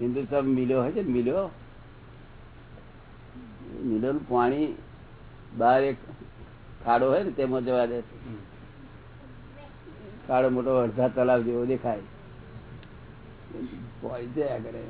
હિન્દુસ્તાન મિલ્યો હોય છે ને મિલ્યો? મિલોનું પાણી બહાર એક ખાડો હોય ને તેમાં જવા દે ખાડો મોટો અડધા તલાવ જેવો દેખાય. પાણી જયા કરે